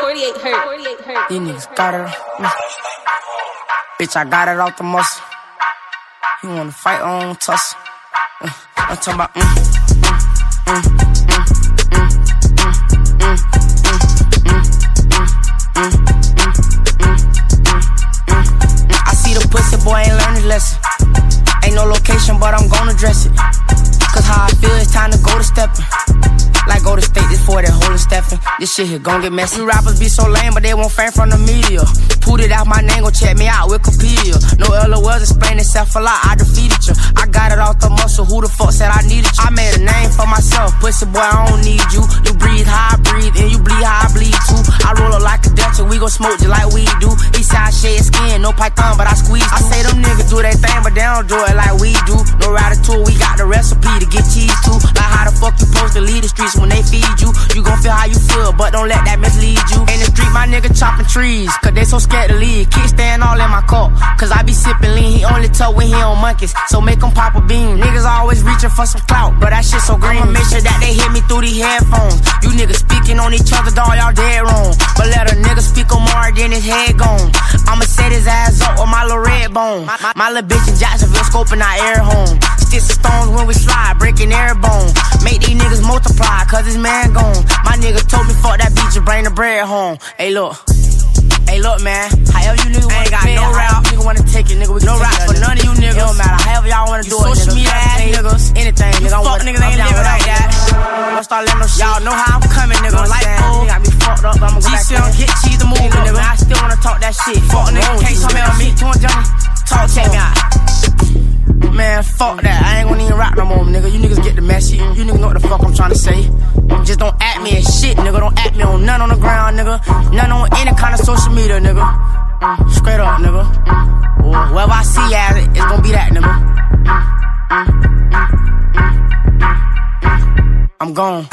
48 hurt. 48 hurt. These niggas got it. Mm. Bitch, I got it out the muscle. You wanna fight on tussle? I'm talking about. Mm, mm, mm, Boy ain't learned his lesson. Ain't no location, but I'm gonna dress it. Cause how I feel, it's time to go to stepping that. This shit here gon' get messy. You rappers be so lame, but they won't fame from the media. Put it out my name, gon' check me out Wikipedia. No LOLs explain itself a lot, I defeated you. I got it off the muscle, who the fuck said I needed you? I made a name for myself, pussy boy, I don't need you. You breathe how I breathe, and you bleed how I bleed too. I roll up like a Delta, we gon' smoke just like we do. Eastside shed skin, no python, but I squeeze. I say them niggas do their thing, don't do it like we do. No ratatouille, we got the recipe to get cheese too. Like how the fuck you supposed to lead the streets when they feed you? You gon' feel how you feel, but don't let that mislead you. In the street, my nigga chopping trees, cause they so scared to leave. Kickstand all in my cup, cause I be sipping lean. He only tuck when he on monkeys, so make him pop a bean. Niggas always reaching for some clout, but that shit so green. I'ma make sure that they hit me through these headphones. You niggas speaking on each other, dog, y'all dead wrong. But let a nigga speak on more, then his head gone. I'ma set his ass up with my little red bone. My, my, my little bitch in Jacksonville scoping our air home. Sticks and stones when we slide, breaking air bone. Make these niggas multiply, cause this man gone. My nigga told me fuck that bitch and bring the bread home. Hey, look. Hey, look, man. However you niggas wanna got pay, no rap. Nigga wanna take it, nigga. We no rap for none of you niggas. It don't matter. However y'all wanna do it, social media ass niggas. Anything, nigga. I'm fuck niggas ain't living like that. Don't start letting no shit. Y'all know how I'm coming, nigga. Like Nigga fucked up, I'ma go back get cheese to move, Nigga, nigga. I still wanna talk that shit. Fuck nigga, can't tell me on me. Come on, Johnny. Talk, Check me out. Man, fuck that. I ain't gonna even rap no more, nigga. You niggas get the message. You niggas know what the fuck I'm trying to say. Just don't at me as shit, nigga. Don't at me on none on the ground, nigga. None on any kind of social media, nigga. Mm, straight up, nigga. Mm. Well, wherever I see you at it, it's gonna be that, nigga. Mm. I'm gone.